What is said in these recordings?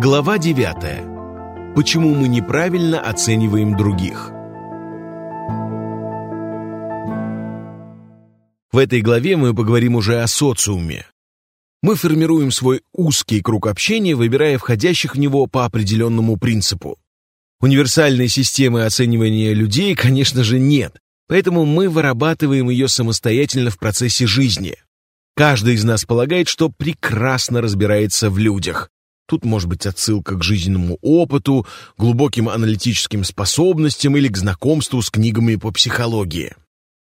Глава 9. Почему мы неправильно оцениваем других? В этой главе мы поговорим уже о социуме. Мы формируем свой узкий круг общения, выбирая входящих в него по определенному принципу. Универсальной системы оценивания людей, конечно же, нет, поэтому мы вырабатываем ее самостоятельно в процессе жизни. Каждый из нас полагает, что прекрасно разбирается в людях. Тут может быть отсылка к жизненному опыту, глубоким аналитическим способностям или к знакомству с книгами по психологии.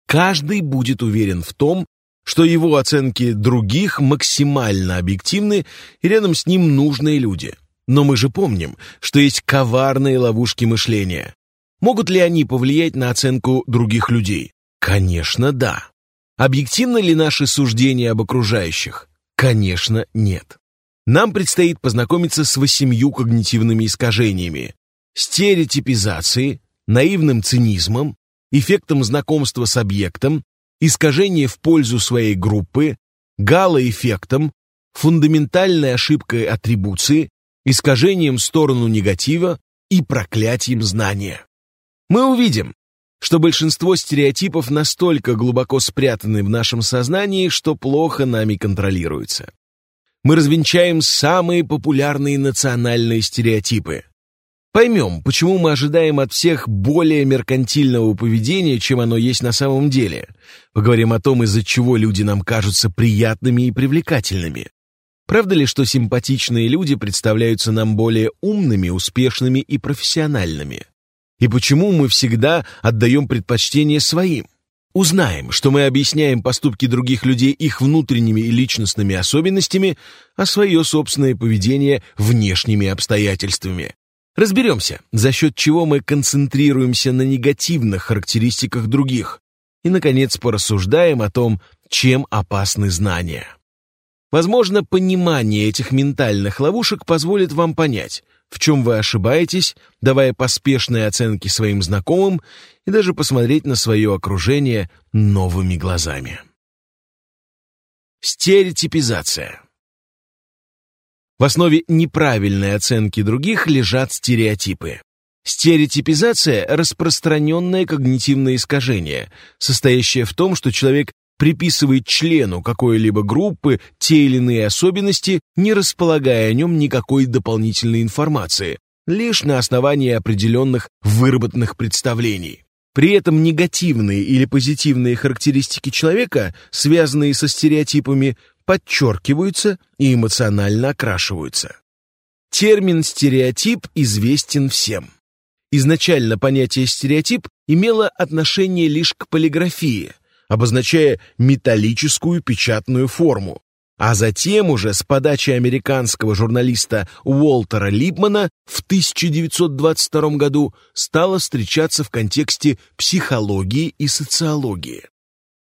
Каждый будет уверен в том, что его оценки других максимально объективны и рядом с ним нужные люди. Но мы же помним, что есть коварные ловушки мышления. Могут ли они повлиять на оценку других людей? Конечно, да. Объективно ли наши суждения об окружающих? Конечно, нет. Нам предстоит познакомиться с восемью когнитивными искажениями, стереотипизацией, наивным цинизмом, эффектом знакомства с объектом, искажение в пользу своей группы, галоэффектом, фундаментальной ошибкой атрибуции, искажением в сторону негатива и проклятием знания. Мы увидим, что большинство стереотипов настолько глубоко спрятаны в нашем сознании, что плохо нами контролируются. Мы развенчаем самые популярные национальные стереотипы. Поймем, почему мы ожидаем от всех более меркантильного поведения, чем оно есть на самом деле. Поговорим о том, из-за чего люди нам кажутся приятными и привлекательными. Правда ли, что симпатичные люди представляются нам более умными, успешными и профессиональными? И почему мы всегда отдаем предпочтение своим? Узнаем, что мы объясняем поступки других людей их внутренними и личностными особенностями, а свое собственное поведение внешними обстоятельствами. Разберемся, за счет чего мы концентрируемся на негативных характеристиках других. И, наконец, порассуждаем о том, чем опасны знания. Возможно, понимание этих ментальных ловушек позволит вам понять – в чем вы ошибаетесь, давая поспешные оценки своим знакомым и даже посмотреть на свое окружение новыми глазами. Стереотипизация. В основе неправильной оценки других лежат стереотипы. Стереотипизация – распространенное когнитивное искажение, состоящее в том, что человек приписывает члену какой-либо группы те или иные особенности, не располагая о нем никакой дополнительной информации, лишь на основании определенных выработанных представлений. При этом негативные или позитивные характеристики человека, связанные со стереотипами, подчеркиваются и эмоционально окрашиваются. Термин «стереотип» известен всем. Изначально понятие «стереотип» имело отношение лишь к полиграфии – обозначая металлическую печатную форму. А затем уже с подачи американского журналиста Уолтера Липмана в 1922 году стало встречаться в контексте психологии и социологии.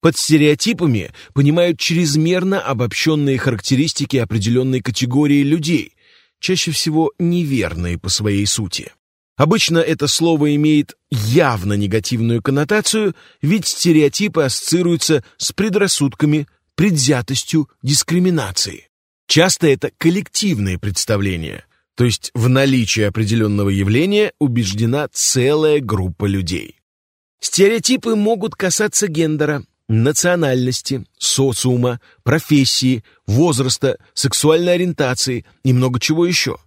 Под стереотипами понимают чрезмерно обобщенные характеристики определенной категории людей, чаще всего неверные по своей сути. Обычно это слово имеет явно негативную коннотацию, ведь стереотипы ассоциируются с предрассудками, предвзятостью, дискриминацией. Часто это коллективные представления, то есть в наличии определенного явления убеждена целая группа людей. Стереотипы могут касаться гендера, национальности, социума, профессии, возраста, сексуальной ориентации и много чего еще.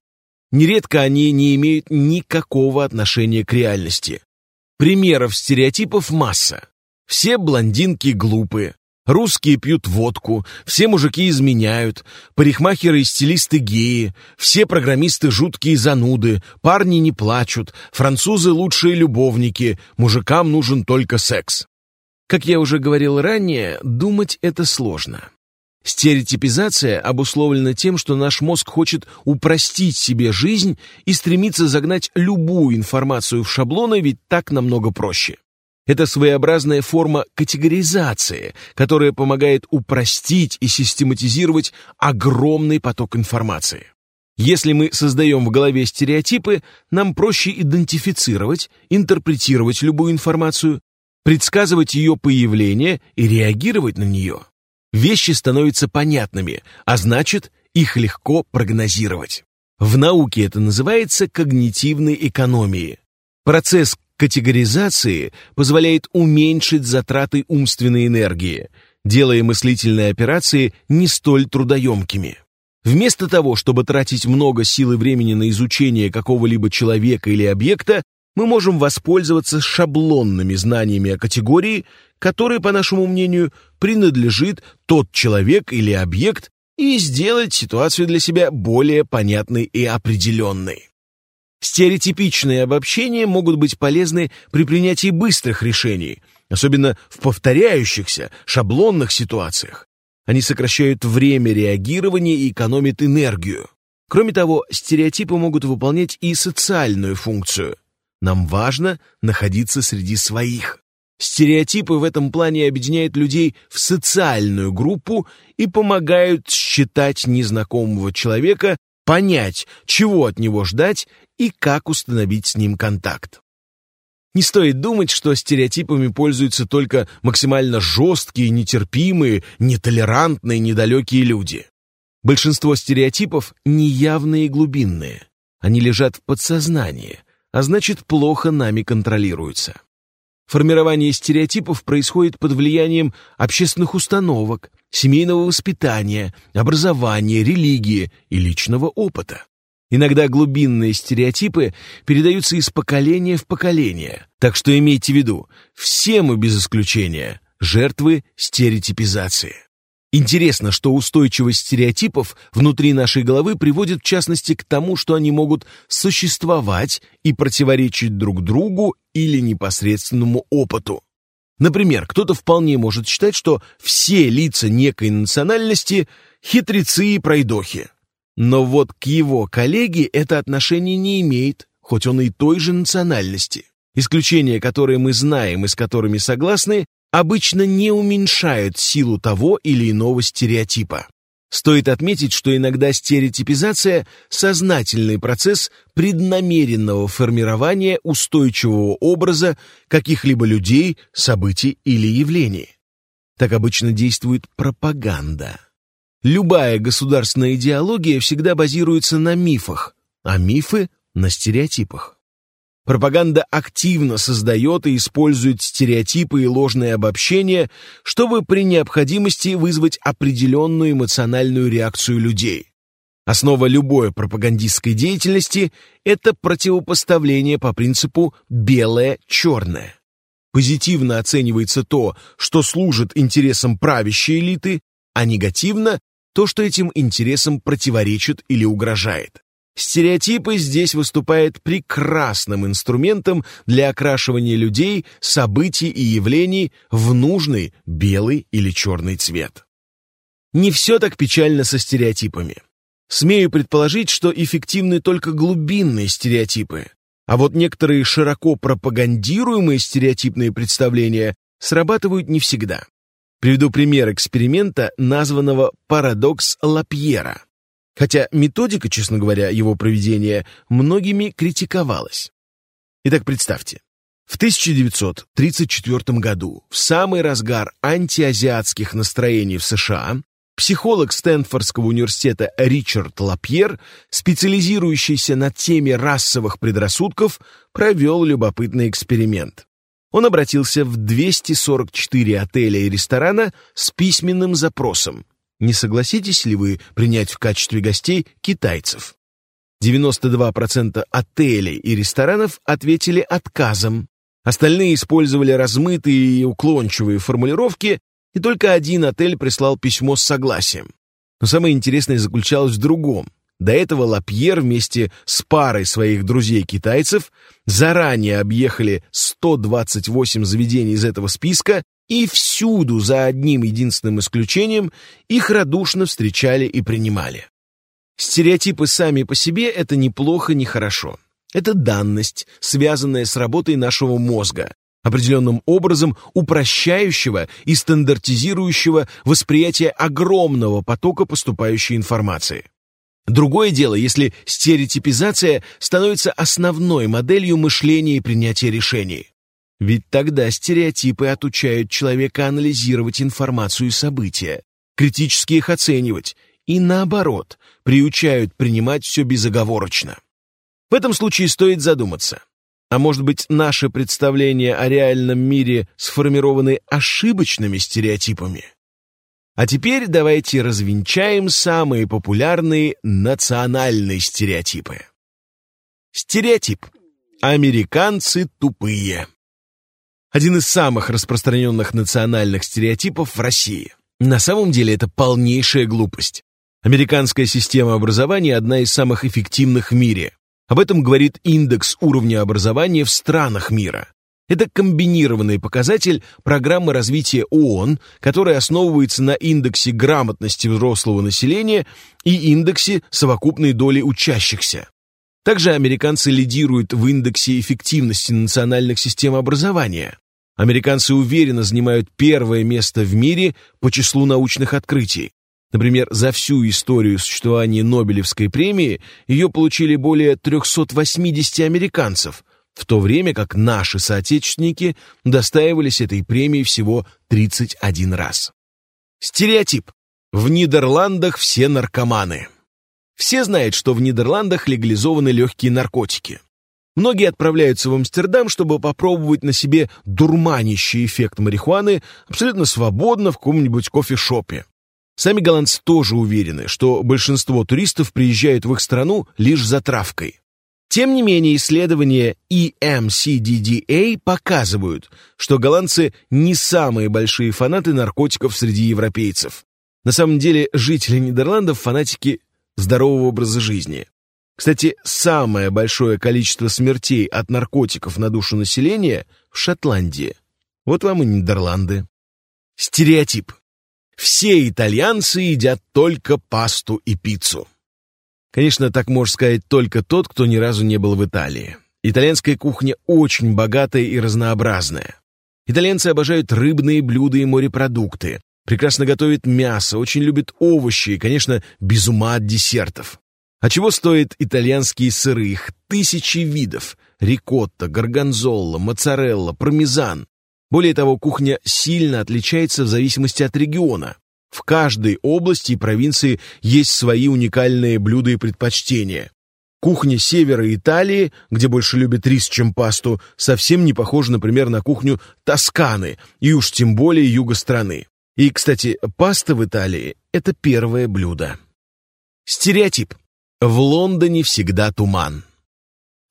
Нередко они не имеют никакого отношения к реальности. Примеров стереотипов масса. Все блондинки глупые, русские пьют водку, все мужики изменяют, парикмахеры и стилисты геи, все программисты жуткие зануды, парни не плачут, французы лучшие любовники, мужикам нужен только секс. Как я уже говорил ранее, думать это сложно. Стереотипизация обусловлена тем, что наш мозг хочет упростить себе жизнь и стремится загнать любую информацию в шаблоны, ведь так намного проще. Это своеобразная форма категоризации, которая помогает упростить и систематизировать огромный поток информации. Если мы создаем в голове стереотипы, нам проще идентифицировать, интерпретировать любую информацию, предсказывать ее появление и реагировать на нее вещи становятся понятными, а значит, их легко прогнозировать. В науке это называется когнитивной экономией. Процесс категоризации позволяет уменьшить затраты умственной энергии, делая мыслительные операции не столь трудоемкими. Вместо того, чтобы тратить много сил и времени на изучение какого-либо человека или объекта, мы можем воспользоваться шаблонными знаниями о категории, которой, по нашему мнению, принадлежит тот человек или объект, и сделать ситуацию для себя более понятной и определенной. Стереотипичные обобщения могут быть полезны при принятии быстрых решений, особенно в повторяющихся, шаблонных ситуациях. Они сокращают время реагирования и экономят энергию. Кроме того, стереотипы могут выполнять и социальную функцию. Нам важно находиться среди своих. Стереотипы в этом плане объединяют людей в социальную группу и помогают считать незнакомого человека, понять, чего от него ждать и как установить с ним контакт. Не стоит думать, что стереотипами пользуются только максимально жесткие, нетерпимые, нетолерантные, недалекие люди. Большинство стереотипов неявные и глубинные. Они лежат в подсознании, а значит, плохо нами контролируются. Формирование стереотипов происходит под влиянием общественных установок, семейного воспитания, образования, религии и личного опыта. Иногда глубинные стереотипы передаются из поколения в поколение. Так что имейте в виду, все мы без исключения жертвы стереотипизации. Интересно, что устойчивость стереотипов внутри нашей головы приводит в частности к тому, что они могут существовать и противоречить друг другу или непосредственному опыту. Например, кто-то вполне может считать, что все лица некой национальности – хитрецы и пройдохи. Но вот к его коллеге это отношение не имеет, хоть он и той же национальности. Исключения, которые мы знаем и с которыми согласны, обычно не уменьшают силу того или иного стереотипа. Стоит отметить, что иногда стереотипизация – сознательный процесс преднамеренного формирования устойчивого образа каких-либо людей, событий или явлений. Так обычно действует пропаганда. Любая государственная идеология всегда базируется на мифах, а мифы — на стереотипах. Пропаганда активно создает и использует стереотипы и ложные обобщения, чтобы при необходимости вызвать определенную эмоциональную реакцию людей. Основа любой пропагандистской деятельности – это противопоставление по принципу «белое-черное». Позитивно оценивается то, что служит интересам правящей элиты, а негативно то, что этим интересам противоречит или угрожает. Стереотипы здесь выступают прекрасным инструментом для окрашивания людей, событий и явлений в нужный белый или черный цвет. Не все так печально со стереотипами. Смею предположить, что эффективны только глубинные стереотипы, а вот некоторые широко пропагандируемые стереотипные представления срабатывают не всегда. Приведу пример эксперимента, названного «Парадокс Лапьера». Хотя методика, честно говоря, его проведения многими критиковалась. Итак, представьте, в 1934 году, в самый разгар антиазиатских настроений в США, психолог Стэнфордского университета Ричард Лапьер, специализирующийся на теме расовых предрассудков, провел любопытный эксперимент он обратился в 244 отеля и ресторана с письменным запросом. Не согласитесь ли вы принять в качестве гостей китайцев? 92% отелей и ресторанов ответили отказом. Остальные использовали размытые и уклончивые формулировки, и только один отель прислал письмо с согласием. Но самое интересное заключалось в другом. До этого Лапьер вместе с парой своих друзей-китайцев заранее объехали 128 заведений из этого списка, и всюду, за одним единственным исключением, их радушно встречали и принимали. Стереотипы сами по себе — это неплохо, не хорошо. Это данность, связанная с работой нашего мозга, определенным образом упрощающего и стандартизирующего восприятие огромного потока поступающей информации. Другое дело, если стереотипизация становится основной моделью мышления и принятия решений. Ведь тогда стереотипы отучают человека анализировать информацию и события, критически их оценивать и наоборот, приучают принимать все безоговорочно. В этом случае стоит задуматься. А может быть, наши представления о реальном мире сформированы ошибочными стереотипами? А теперь давайте развенчаем самые популярные национальные стереотипы. Стереотип. Американцы тупые. Один из самых распространенных национальных стереотипов в России. На самом деле это полнейшая глупость. Американская система образования одна из самых эффективных в мире. Об этом говорит индекс уровня образования в странах мира. Это комбинированный показатель программы развития ООН, который основывается на индексе грамотности взрослого населения и индексе совокупной доли учащихся. Также американцы лидируют в индексе эффективности национальных систем образования. Американцы уверенно занимают первое место в мире по числу научных открытий. Например, за всю историю существования Нобелевской премии ее получили более 380 американцев, в то время как наши соотечественники достаивались этой премии всего 31 раз. Стереотип. В Нидерландах все наркоманы. Все знают, что в Нидерландах легализованы легкие наркотики. Многие отправляются в Амстердам, чтобы попробовать на себе дурманящий эффект марихуаны абсолютно свободно в каком-нибудь кофешопе. Сами голландцы тоже уверены, что большинство туристов приезжают в их страну лишь за травкой. Тем не менее, исследования EMCDDA показывают, что голландцы не самые большие фанаты наркотиков среди европейцев. На самом деле, жители Нидерландов – фанатики здорового образа жизни. Кстати, самое большое количество смертей от наркотиков на душу населения в Шотландии. Вот вам и Нидерланды. Стереотип. Все итальянцы едят только пасту и пиццу. Конечно, так может сказать только тот, кто ни разу не был в Италии. Итальянская кухня очень богатая и разнообразная. Итальянцы обожают рыбные блюда и морепродукты, прекрасно готовят мясо, очень любят овощи и, конечно, без ума от десертов. А чего стоят итальянские сыры? Их тысячи видов. Рикотта, горгонзола, моцарелла, пармезан. Более того, кухня сильно отличается в зависимости от региона. В каждой области и провинции есть свои уникальные блюда и предпочтения. Кухня севера Италии, где больше любят рис, чем пасту, совсем не похожа, например, на кухню Тосканы, и уж тем более юга страны. И, кстати, паста в Италии – это первое блюдо. Стереотип. В Лондоне всегда туман.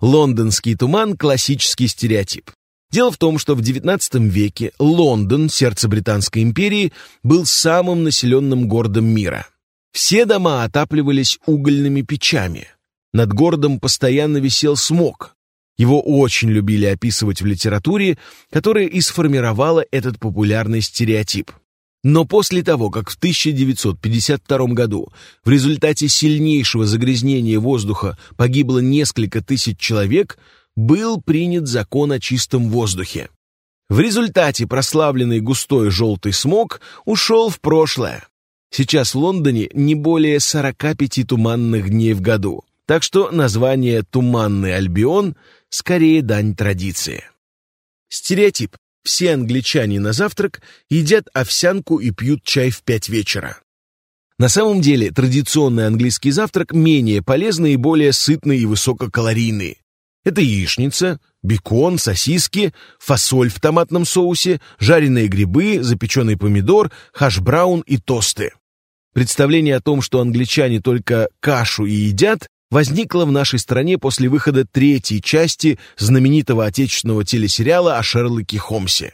Лондонский туман – классический стереотип. Дело в том, что в XIX веке Лондон, сердце Британской империи, был самым населенным городом мира. Все дома отапливались угольными печами. Над городом постоянно висел смог. Его очень любили описывать в литературе, которая и сформировала этот популярный стереотип. Но после того, как в 1952 году в результате сильнейшего загрязнения воздуха погибло несколько тысяч человек, был принят закон о чистом воздухе. В результате прославленный густой желтый смог ушел в прошлое. Сейчас в Лондоне не более 45 туманных дней в году, так что название «Туманный Альбион» скорее дань традиции. Стереотип. Все англичане на завтрак едят овсянку и пьют чай в пять вечера. На самом деле традиционный английский завтрак менее полезный и более сытный и высококалорийный. Это яичница, бекон, сосиски, фасоль в томатном соусе, жареные грибы, запеченный помидор, хаш-браун и тосты. Представление о том, что англичане только кашу и едят, возникла в нашей стране после выхода третьей части знаменитого отечественного телесериала о Шерлоке Холмсе.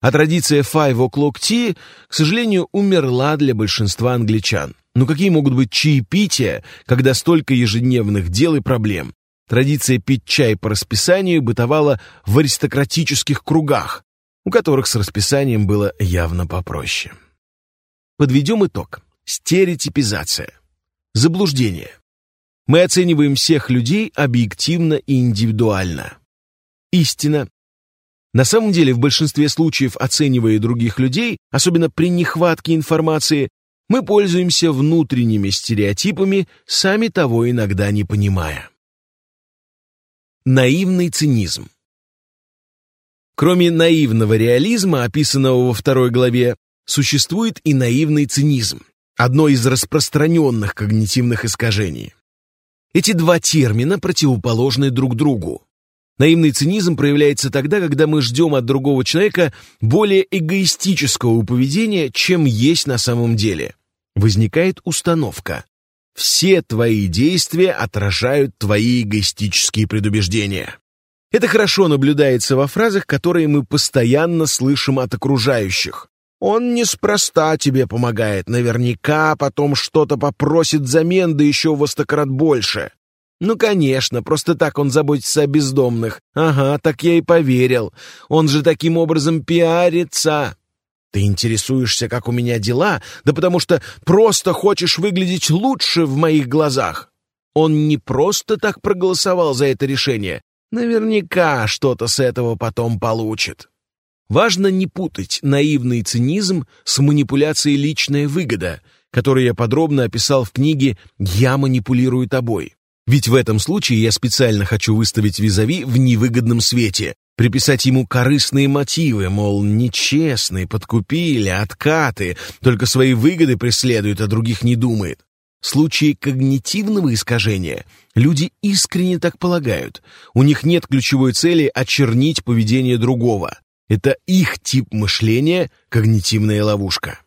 А традиция Five O'Clock Tea, к сожалению, умерла для большинства англичан. Но какие могут быть чаепития, когда столько ежедневных дел и проблем? Традиция пить чай по расписанию бытовала в аристократических кругах, у которых с расписанием было явно попроще. Подведем итог. Стереотипизация. Заблуждение. Мы оцениваем всех людей объективно и индивидуально. Истина. На самом деле, в большинстве случаев, оценивая других людей, особенно при нехватке информации, мы пользуемся внутренними стереотипами, сами того иногда не понимая. Наивный цинизм. Кроме наивного реализма, описанного во второй главе, существует и наивный цинизм. одно из распространенных когнитивных искажений. Эти два термина противоположны друг другу. Наивный цинизм проявляется тогда, когда мы ждем от другого человека более эгоистического поведения, чем есть на самом деле. Возникает установка. Все твои действия отражают твои эгоистические предубеждения. Это хорошо наблюдается во фразах, которые мы постоянно слышим от окружающих. Он неспроста тебе помогает, наверняка потом что-то попросит взамен, да еще во сто больше. Ну, конечно, просто так он заботится о бездомных. Ага, так я и поверил. Он же таким образом пиарится. Ты интересуешься, как у меня дела, да потому что просто хочешь выглядеть лучше в моих глазах. Он не просто так проголосовал за это решение. Наверняка что-то с этого потом получит. Важно не путать наивный цинизм с манипуляцией «личная выгода», которую я подробно описал в книге «Я манипулирую тобой». Ведь в этом случае я специально хочу выставить визави в невыгодном свете, приписать ему корыстные мотивы, мол, нечестные, подкупили, откаты, только свои выгоды преследуют, а других не думает. В случае когнитивного искажения люди искренне так полагают. У них нет ключевой цели очернить поведение другого. Это их тип мышления – когнитивная ловушка.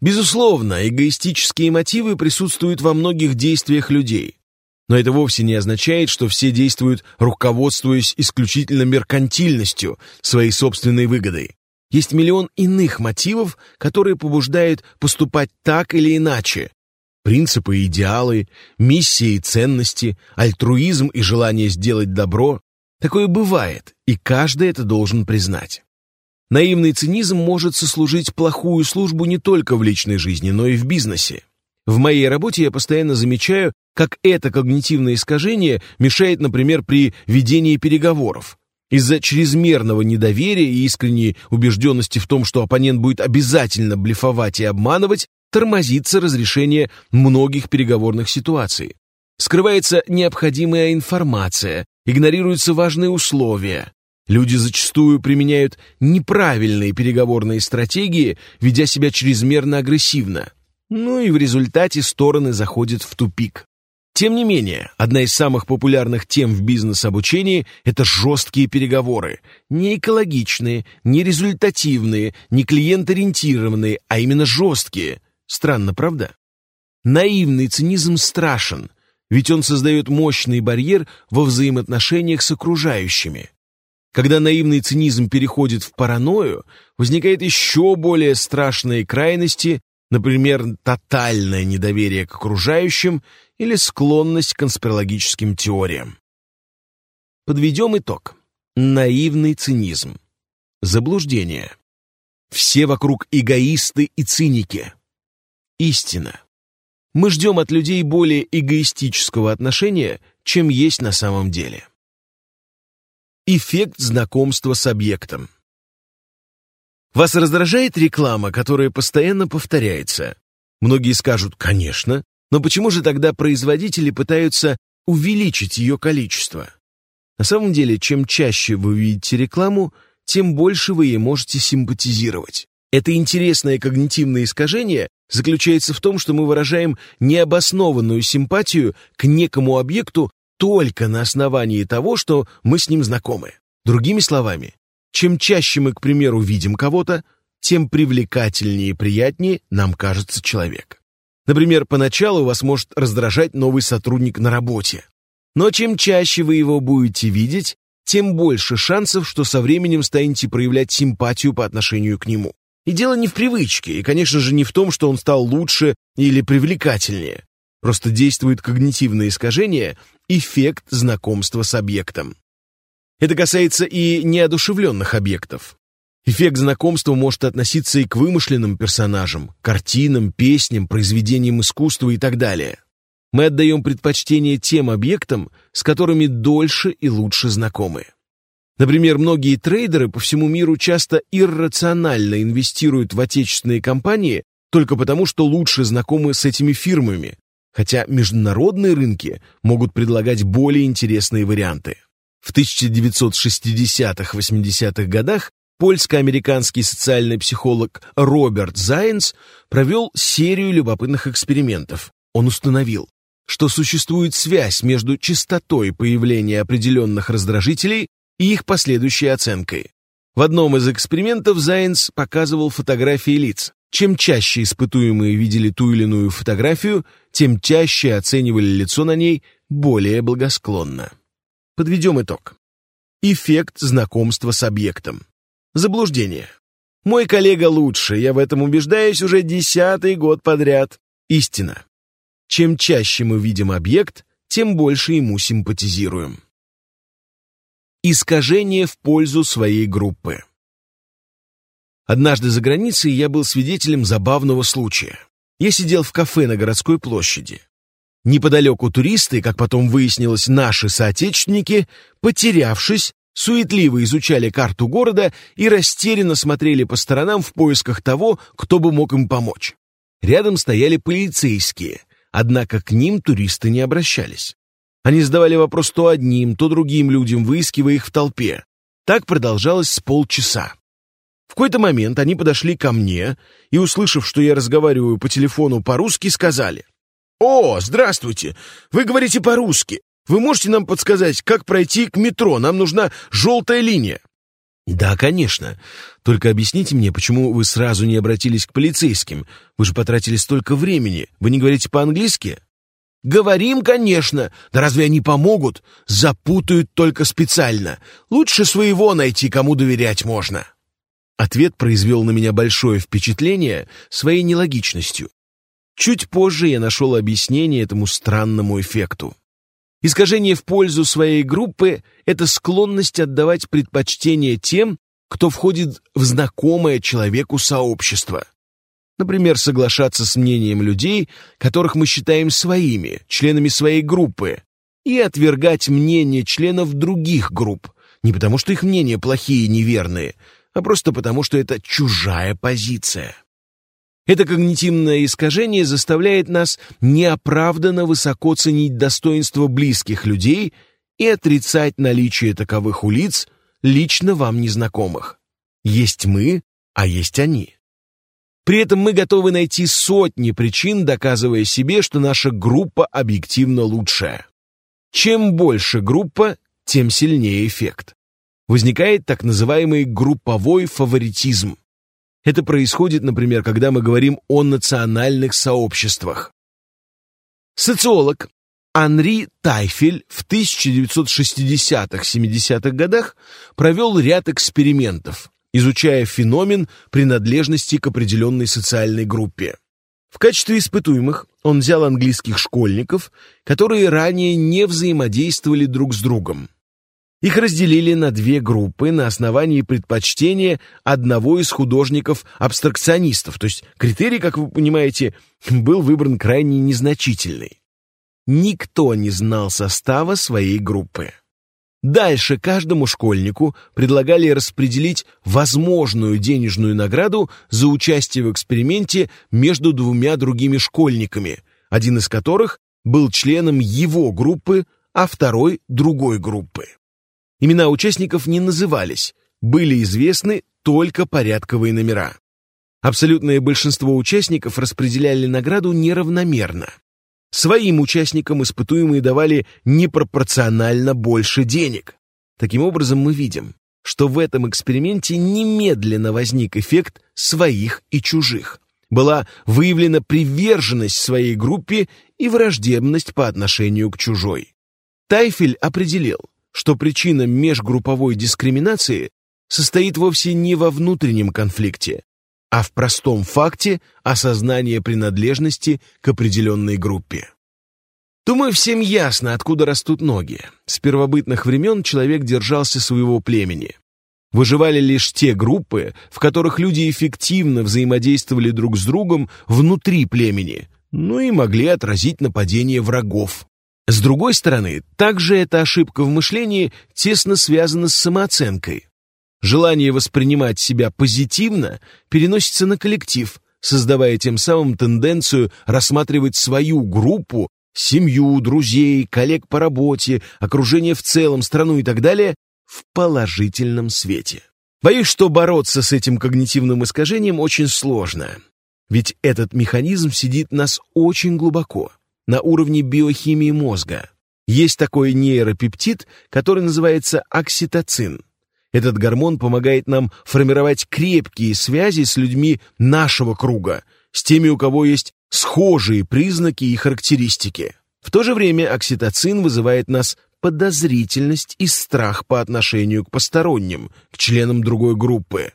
Безусловно, эгоистические мотивы присутствуют во многих действиях людей. Но это вовсе не означает, что все действуют, руководствуясь исключительно меркантильностью, своей собственной выгодой. Есть миллион иных мотивов, которые побуждают поступать так или иначе. Принципы и идеалы, миссии и ценности, альтруизм и желание сделать добро, Такое бывает, и каждый это должен признать. Наивный цинизм может сослужить плохую службу не только в личной жизни, но и в бизнесе. В моей работе я постоянно замечаю, как это когнитивное искажение мешает, например, при ведении переговоров. Из-за чрезмерного недоверия и искренней убежденности в том, что оппонент будет обязательно блефовать и обманывать, тормозится разрешение многих переговорных ситуаций. Скрывается необходимая информация, игнорируются важные условия. Люди зачастую применяют неправильные переговорные стратегии, ведя себя чрезмерно агрессивно. Ну и в результате стороны заходят в тупик. Тем не менее, одна из самых популярных тем в бизнес-обучении – это жесткие переговоры. Не экологичные, не результативные, не клиент-ориентированные, а именно жесткие. Странно, правда? Наивный цинизм страшен – ведь он создает мощный барьер во взаимоотношениях с окружающими. Когда наивный цинизм переходит в паранойю, возникает еще более страшные крайности, например, тотальное недоверие к окружающим или склонность к конспирологическим теориям. Подведем итог. Наивный цинизм. Заблуждение. Все вокруг эгоисты и циники. Истина. Мы ждем от людей более эгоистического отношения, чем есть на самом деле. Эффект знакомства с объектом. Вас раздражает реклама, которая постоянно повторяется? Многие скажут «конечно», но почему же тогда производители пытаются увеличить ее количество? На самом деле, чем чаще вы видите рекламу, тем больше вы ей можете симпатизировать. Это интересное когнитивное искажение заключается в том, что мы выражаем необоснованную симпатию к некому объекту только на основании того, что мы с ним знакомы. Другими словами, чем чаще мы, к примеру, видим кого-то, тем привлекательнее и приятнее нам кажется человек. Например, поначалу вас может раздражать новый сотрудник на работе. Но чем чаще вы его будете видеть, тем больше шансов, что со временем станете проявлять симпатию по отношению к нему. И дело не в привычке, и, конечно же, не в том, что он стал лучше или привлекательнее. Просто действует когнитивное искажение, эффект знакомства с объектом. Это касается и неодушевленных объектов. Эффект знакомства может относиться и к вымышленным персонажам, картинам, песням, произведениям искусства и так далее. Мы отдаем предпочтение тем объектам, с которыми дольше и лучше знакомы. Например, многие трейдеры по всему миру часто иррационально инвестируют в отечественные компании только потому, что лучше знакомы с этими фирмами, хотя международные рынки могут предлагать более интересные варианты. В 1960-80-х годах польско-американский социальный психолог Роберт Зайнс провел серию любопытных экспериментов. Он установил, что существует связь между частотой появления определенных раздражителей и их последующей оценкой. В одном из экспериментов Зайнс показывал фотографии лиц. Чем чаще испытуемые видели ту или иную фотографию, тем чаще оценивали лицо на ней более благосклонно. Подведем итог. Эффект знакомства с объектом. Заблуждение. Мой коллега лучше, я в этом убеждаюсь уже десятый год подряд. Истина. Чем чаще мы видим объект, тем больше ему симпатизируем. Искажение в пользу своей группы. Однажды за границей я был свидетелем забавного случая. Я сидел в кафе на городской площади. Неподалеку туристы, как потом выяснилось, наши соотечественники, потерявшись, суетливо изучали карту города и растерянно смотрели по сторонам в поисках того, кто бы мог им помочь. Рядом стояли полицейские, однако к ним туристы не обращались. Они задавали вопрос то одним, то другим людям, выискивая их в толпе. Так продолжалось с полчаса. В какой-то момент они подошли ко мне и, услышав, что я разговариваю по телефону по-русски, сказали. «О, здравствуйте! Вы говорите по-русски. Вы можете нам подсказать, как пройти к метро? Нам нужна желтая линия». «Да, конечно. Только объясните мне, почему вы сразу не обратились к полицейским? Вы же потратили столько времени. Вы не говорите по-английски?» «Говорим, конечно. Да разве они помогут? Запутают только специально. Лучше своего найти, кому доверять можно». Ответ произвел на меня большое впечатление своей нелогичностью. Чуть позже я нашел объяснение этому странному эффекту. Искажение в пользу своей группы — это склонность отдавать предпочтение тем, кто входит в знакомое человеку сообщество. Например, соглашаться с мнением людей, которых мы считаем своими, членами своей группы, и отвергать мнение членов других групп, не потому что их мнения плохие и неверные, а просто потому что это чужая позиция. Это когнитивное искажение заставляет нас неоправданно высоко ценить достоинство близких людей и отрицать наличие таковых у лиц, лично вам незнакомых. Есть мы, а есть они. При этом мы готовы найти сотни причин, доказывая себе, что наша группа объективно лучшая. Чем больше группа, тем сильнее эффект. Возникает так называемый групповой фаворитизм. Это происходит, например, когда мы говорим о национальных сообществах. Социолог Анри Тайфель в 1960-70-х годах провел ряд экспериментов, изучая феномен принадлежности к определенной социальной группе. В качестве испытуемых он взял английских школьников, которые ранее не взаимодействовали друг с другом. Их разделили на две группы на основании предпочтения одного из художников-абстракционистов, то есть критерий, как вы понимаете, был выбран крайне незначительный. Никто не знал состава своей группы. Дальше каждому школьнику предлагали распределить возможную денежную награду за участие в эксперименте между двумя другими школьниками, один из которых был членом его группы, а второй — другой группы. Имена участников не назывались, были известны только порядковые номера. Абсолютное большинство участников распределяли награду неравномерно. Своим участникам испытуемые давали непропорционально больше денег. Таким образом, мы видим, что в этом эксперименте немедленно возник эффект своих и чужих. Была выявлена приверженность своей группе и враждебность по отношению к чужой. Тайфель определил, что причина межгрупповой дискриминации состоит вовсе не во внутреннем конфликте, а в простом факте осознания принадлежности к определенной группе. Думаю, всем ясно, откуда растут ноги. С первобытных времен человек держался своего племени. Выживали лишь те группы, в которых люди эффективно взаимодействовали друг с другом внутри племени, ну и могли отразить нападение врагов. С другой стороны, также эта ошибка в мышлении тесно связана с самооценкой. Желание воспринимать себя позитивно переносится на коллектив, создавая тем самым тенденцию рассматривать свою группу, семью, друзей, коллег по работе, окружение в целом, страну и так далее в положительном свете. Боюсь, что бороться с этим когнитивным искажением очень сложно. Ведь этот механизм сидит нас очень глубоко, на уровне биохимии мозга. Есть такой нейропептид, который называется окситоцин. Этот гормон помогает нам формировать крепкие связи с людьми нашего круга, с теми, у кого есть схожие признаки и характеристики. В то же время окситоцин вызывает нас подозрительность и страх по отношению к посторонним, к членам другой группы.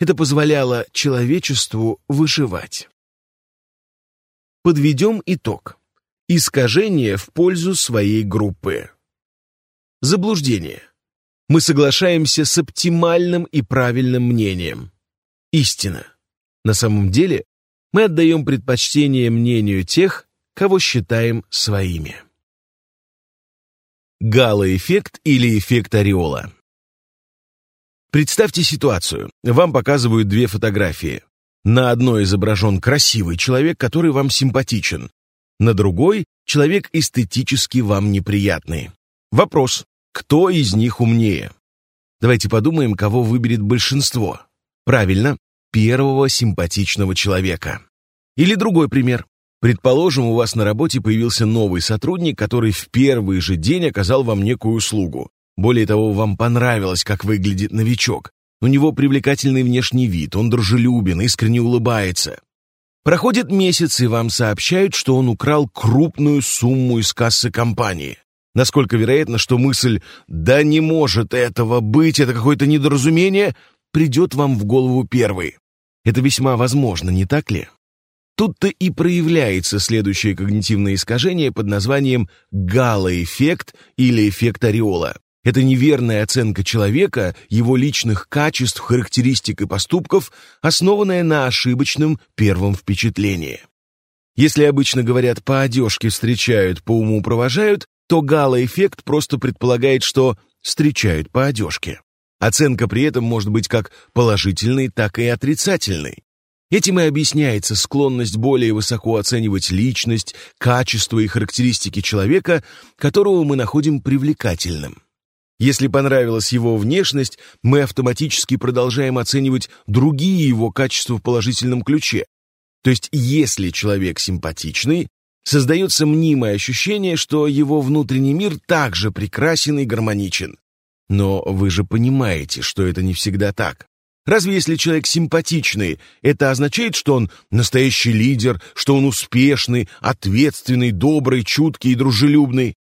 Это позволяло человечеству выживать. Подведем итог. Искажение в пользу своей группы. Заблуждение. Мы соглашаемся с оптимальным и правильным мнением. Истина. На самом деле, мы отдаем предпочтение мнению тех, кого считаем своими. Гало-эффект или эффект ореола. Представьте ситуацию. Вам показывают две фотографии. На одной изображен красивый человек, который вам симпатичен. На другой – человек эстетически вам неприятный. Вопрос, кто из них умнее? Давайте подумаем, кого выберет большинство. Правильно, первого симпатичного человека. Или другой пример. Предположим, у вас на работе появился новый сотрудник, который в первый же день оказал вам некую услугу. Более того, вам понравилось, как выглядит новичок. У него привлекательный внешний вид, он дружелюбен, искренне улыбается. Проходит месяц, и вам сообщают, что он украл крупную сумму из кассы компании. Насколько вероятно, что мысль «да не может этого быть, это какое-то недоразумение» придет вам в голову первой. Это весьма возможно, не так ли? Тут-то и проявляется следующее когнитивное искажение под названием галоэффект или эффект ореола. Это неверная оценка человека, его личных качеств, характеристик и поступков, основанная на ошибочном первом впечатлении. Если обычно говорят «по одежке встречают, по уму провожают», то гало-эффект просто предполагает, что встречают по одежке. Оценка при этом может быть как положительной, так и отрицательной. Этим и объясняется склонность более высоко оценивать личность, качество и характеристики человека, которого мы находим привлекательным. Если понравилась его внешность, мы автоматически продолжаем оценивать другие его качества в положительном ключе. То есть, если человек симпатичный, создается мнимое ощущение, что его внутренний мир также прекрасен и гармоничен. Но вы же понимаете, что это не всегда так. Разве если человек симпатичный, это означает, что он настоящий лидер, что он успешный, ответственный, добрый, чуткий и дружелюбный?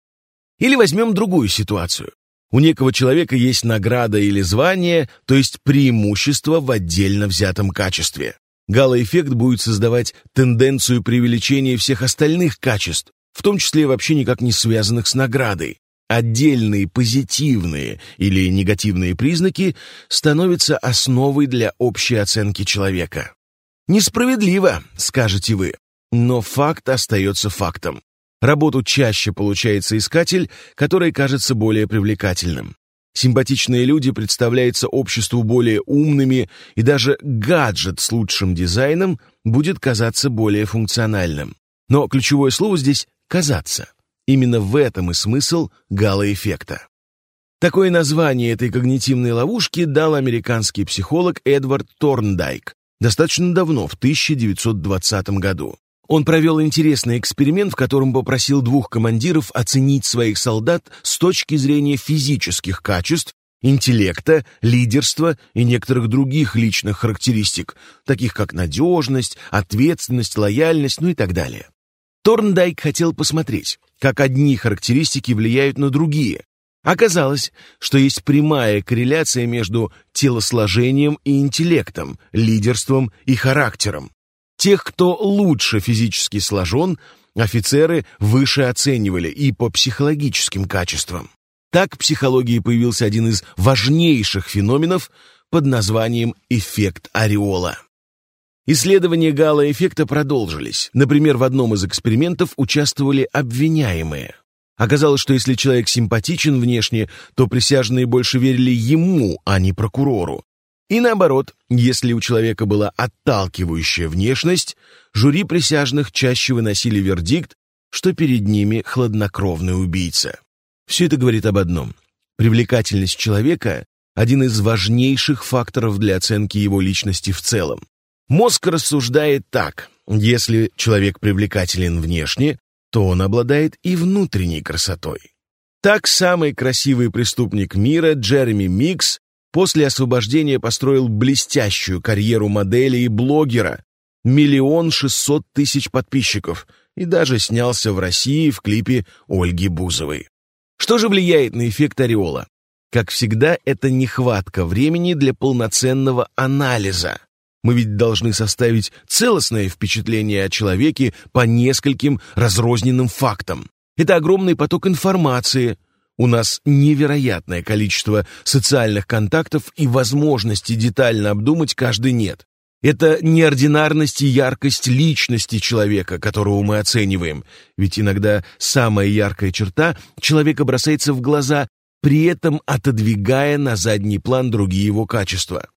Или возьмем другую ситуацию. У некого человека есть награда или звание, то есть преимущество в отдельно взятом качестве. Галоэффект будет создавать тенденцию преувеличения всех остальных качеств, в том числе вообще никак не связанных с наградой. Отдельные позитивные или негативные признаки становятся основой для общей оценки человека. Несправедливо, скажете вы, но факт остается фактом. Работу чаще получается искатель, который кажется более привлекательным. Симпатичные люди представляются обществу более умными, и даже гаджет с лучшим дизайном будет казаться более функциональным. Но ключевое слово здесь «казаться». Именно в этом и смысл гало-эффекта. Такое название этой когнитивной ловушки дал американский психолог Эдвард Торндайк достаточно давно, в 1920 году. Он провел интересный эксперимент, в котором попросил двух командиров оценить своих солдат с точки зрения физических качеств, интеллекта, лидерства и некоторых других личных характеристик, таких как надежность, ответственность, лояльность, ну и так далее. Торндайк хотел посмотреть, как одни характеристики влияют на другие. Оказалось, что есть прямая корреляция между телосложением и интеллектом, лидерством и характером. Тех, кто лучше физически сложен, офицеры выше оценивали и по психологическим качествам. Так в психологии появился один из важнейших феноменов под названием эффект ореола. Исследования гало-эффекта продолжились. Например, в одном из экспериментов участвовали обвиняемые. Оказалось, что если человек симпатичен внешне, то присяжные больше верили ему, а не прокурору. И наоборот, если у человека была отталкивающая внешность, жюри присяжных чаще выносили вердикт, что перед ними хладнокровный убийца. Все это говорит об одном. Привлекательность человека один из важнейших факторов для оценки его личности в целом. Мозг рассуждает так. Если человек привлекателен внешне, то он обладает и внутренней красотой. Так самый красивый преступник мира Джереми Микс после освобождения построил блестящую карьеру модели и блогера, миллион шестьсот тысяч подписчиков и даже снялся в России в клипе Ольги Бузовой. Что же влияет на эффект ореола? Как всегда, это нехватка времени для полноценного анализа. Мы ведь должны составить целостное впечатление о человеке по нескольким разрозненным фактам. Это огромный поток информации. У нас невероятное количество социальных контактов и возможности детально обдумать каждый нет. Это неординарность и яркость личности человека, которого мы оцениваем. Ведь иногда самая яркая черта человека бросается в глаза, при этом отодвигая на задний план другие его качества.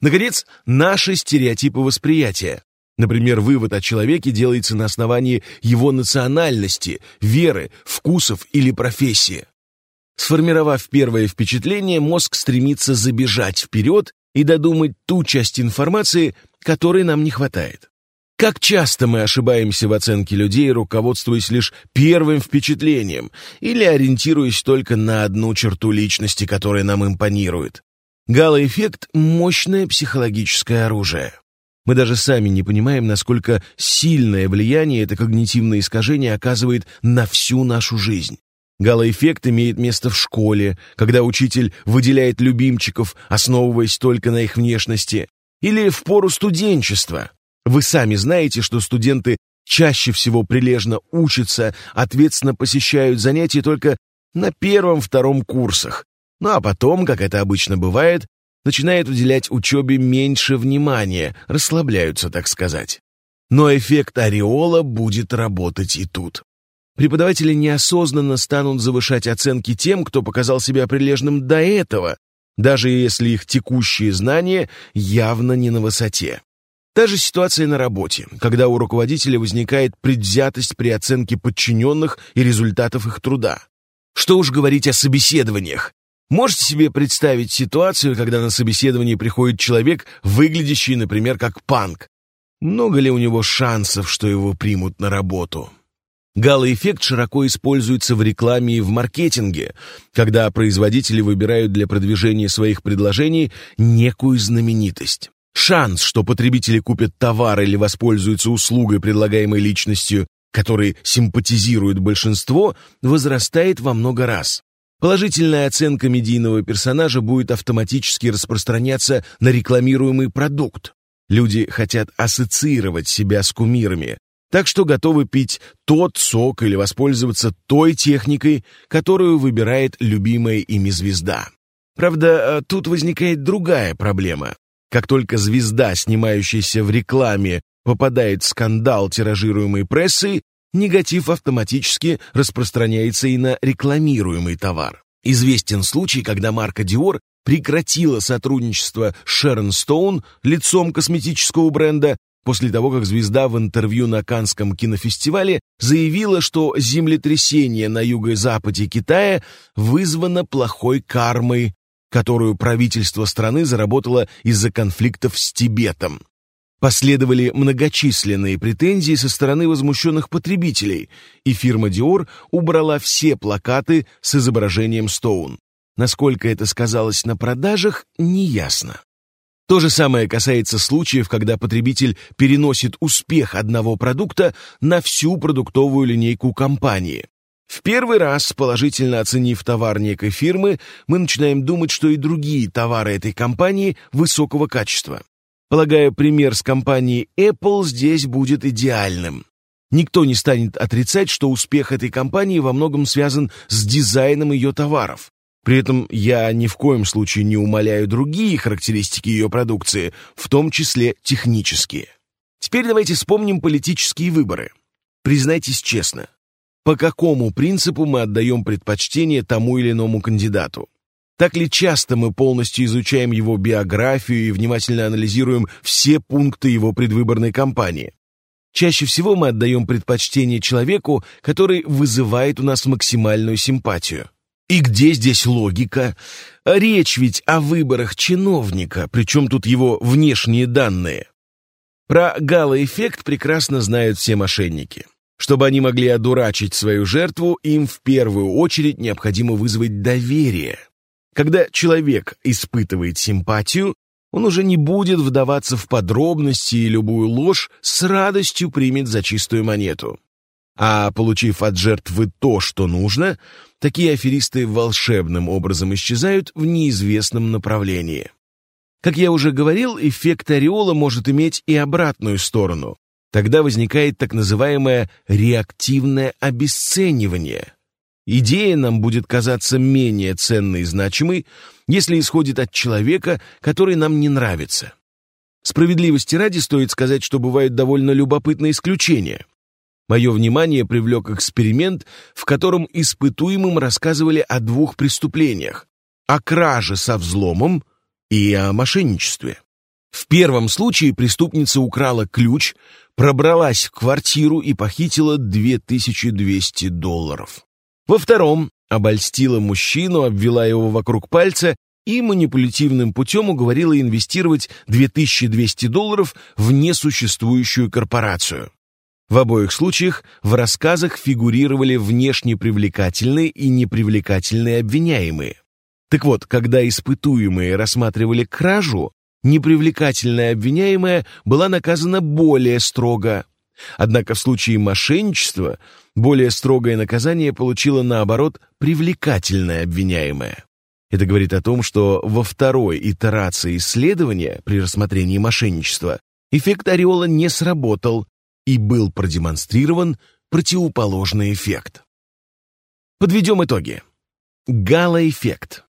Наконец, наши стереотипы восприятия. Например, вывод о человеке делается на основании его национальности, веры, вкусов или профессии. Сформировав первое впечатление, мозг стремится забежать вперед и додумать ту часть информации, которой нам не хватает. Как часто мы ошибаемся в оценке людей, руководствуясь лишь первым впечатлением или ориентируясь только на одну черту личности, которая нам импонирует. Гало-эффект — мощное психологическое оружие. Мы даже сами не понимаем, насколько сильное влияние это когнитивное искажение оказывает на всю нашу жизнь. Галоэффект имеет место в школе, когда учитель выделяет любимчиков, основываясь только на их внешности, или в пору студенчества. Вы сами знаете, что студенты чаще всего прилежно учатся, ответственно посещают занятия только на первом-втором курсах, ну а потом, как это обычно бывает, начинают уделять учебе меньше внимания, расслабляются, так сказать. Но эффект ореола будет работать и тут. Преподаватели неосознанно станут завышать оценки тем, кто показал себя прилежным до этого, даже если их текущие знания явно не на высоте. Та же ситуация на работе, когда у руководителя возникает предвзятость при оценке подчиненных и результатов их труда. Что уж говорить о собеседованиях. Можете себе представить ситуацию, когда на собеседование приходит человек, выглядящий, например, как панк? Много ли у него шансов, что его примут на работу? Гало-эффект широко используется в рекламе и в маркетинге, когда производители выбирают для продвижения своих предложений некую знаменитость. Шанс, что потребители купят товар или воспользуются услугой, предлагаемой личностью, которой симпатизирует большинство, возрастает во много раз. Положительная оценка медийного персонажа будет автоматически распространяться на рекламируемый продукт. Люди хотят ассоциировать себя с кумирами, так что готовы пить тот сок или воспользоваться той техникой, которую выбирает любимая ими звезда. Правда, э, тут возникает другая проблема. Как только звезда, снимающаяся в рекламе, попадает в скандал, тиражируемый прессой, негатив автоматически распространяется и на рекламируемый товар. Известен случай, когда марка Dior прекратила сотрудничество с Шерон Стоун, лицом косметического бренда, после того, как звезда в интервью на Канском кинофестивале заявила, что землетрясение на юго-западе Китая вызвано плохой кармой, которую правительство страны заработало из-за конфликтов с Тибетом. Последовали многочисленные претензии со стороны возмущенных потребителей, и фирма Dior убрала все плакаты с изображением Стоун. Насколько это сказалось на продажах, неясно. То же самое касается случаев, когда потребитель переносит успех одного продукта на всю продуктовую линейку компании. В первый раз, положительно оценив товар некой фирмы, мы начинаем думать, что и другие товары этой компании высокого качества. Полагаю, пример с компанией Apple здесь будет идеальным. Никто не станет отрицать, что успех этой компании во многом связан с дизайном ее товаров. При этом я ни в коем случае не умаляю другие характеристики ее продукции, в том числе технические. Теперь давайте вспомним политические выборы. Признайтесь честно, по какому принципу мы отдаем предпочтение тому или иному кандидату? Так ли часто мы полностью изучаем его биографию и внимательно анализируем все пункты его предвыборной кампании? Чаще всего мы отдаем предпочтение человеку, который вызывает у нас максимальную симпатию. И где здесь логика? Речь ведь о выборах чиновника, причем тут его внешние данные. Про гало-эффект прекрасно знают все мошенники. Чтобы они могли одурачить свою жертву, им в первую очередь необходимо вызвать доверие. Когда человек испытывает симпатию, он уже не будет вдаваться в подробности и любую ложь с радостью примет за чистую монету. А получив от жертвы то, что нужно, такие аферисты волшебным образом исчезают в неизвестном направлении. Как я уже говорил, эффект ореола может иметь и обратную сторону. Тогда возникает так называемое реактивное обесценивание. Идея нам будет казаться менее ценной и значимой, если исходит от человека, который нам не нравится. Справедливости ради стоит сказать, что бывают довольно любопытные исключения. Мое внимание привлек эксперимент, в котором испытуемым рассказывали о двух преступлениях – о краже со взломом и о мошенничестве. В первом случае преступница украла ключ, пробралась в квартиру и похитила 2200 долларов. Во втором обольстила мужчину, обвела его вокруг пальца и манипулятивным путем уговорила инвестировать 2200 долларов в несуществующую корпорацию. В обоих случаях в рассказах фигурировали внешне привлекательные и непривлекательные обвиняемые. Так вот, когда испытуемые рассматривали кражу, непривлекательная обвиняемая была наказана более строго. Однако в случае мошенничества более строгое наказание получила, наоборот, привлекательная обвиняемая. Это говорит о том, что во второй итерации исследования при рассмотрении мошенничества эффект ореола не сработал, и был продемонстрирован противоположный эффект. Подведем итоги. Гало-эффект.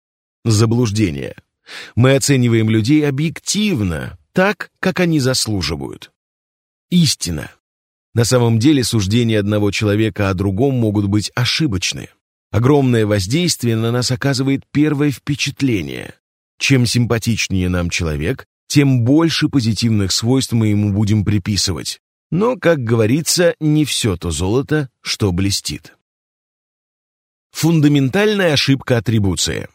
Заблуждение. Мы оцениваем людей объективно, так, как они заслуживают. Истина. На самом деле суждения одного человека о другом могут быть ошибочны. Огромное воздействие на нас оказывает первое впечатление. Чем симпатичнее нам человек, тем больше позитивных свойств мы ему будем приписывать. Но, как говорится, не все то золото, что блестит. Фундаментальная ошибка атрибуции.